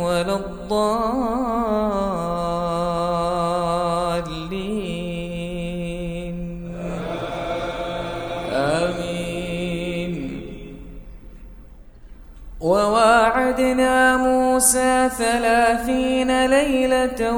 ولا الضالين. آمين. وواعدنا موسى ثلاثين ليلة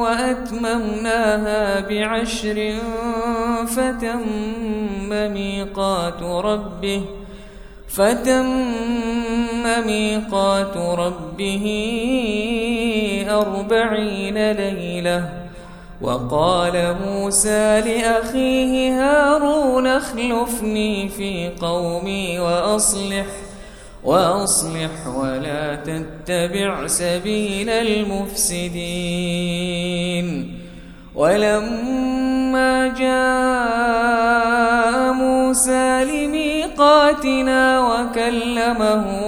وأتممناها بعشر فتم ميقات ربه. فتم ميقات ربه أربعين ليلة. وقال موسى لأخيه هارون اخلفني في قومي وأصلح وأصلح ولا تتبع سبيل المفسدين. ولما جاء موسى لميقاتنا وكلمه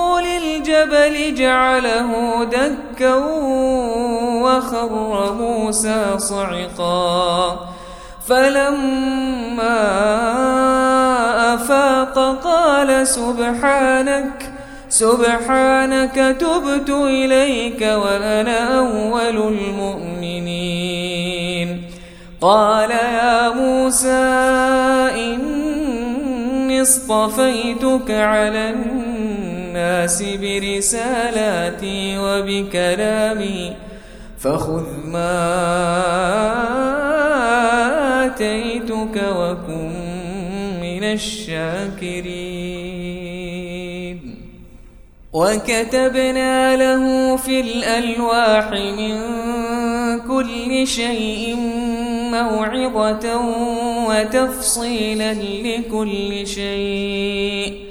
للجبل جعله دكا وخر موسى صعقا. فلما أفاق قال سبحانك سبحانك تبت إليك وأنا أول المؤمنين. قال يا موسى إني اصطفيتك على الناس برسالاتي وبكلامي فخذ ما آتيتك وكن من الشاكرين. وكتبنا له في الألواح من كل شيء موعظة وتفصيلا لكل شيء.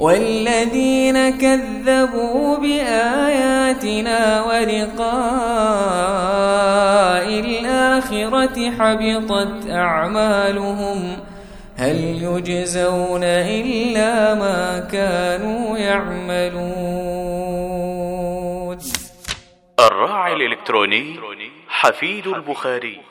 والذين كذبوا بآياتنا ولقاء الآخرة حبطت أعمالهم هل يجزون إلا ما كانوا يعملون؟ الراعي الإلكتروني حفيد البخاري.